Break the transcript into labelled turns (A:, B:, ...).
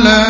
A: ونصبح كل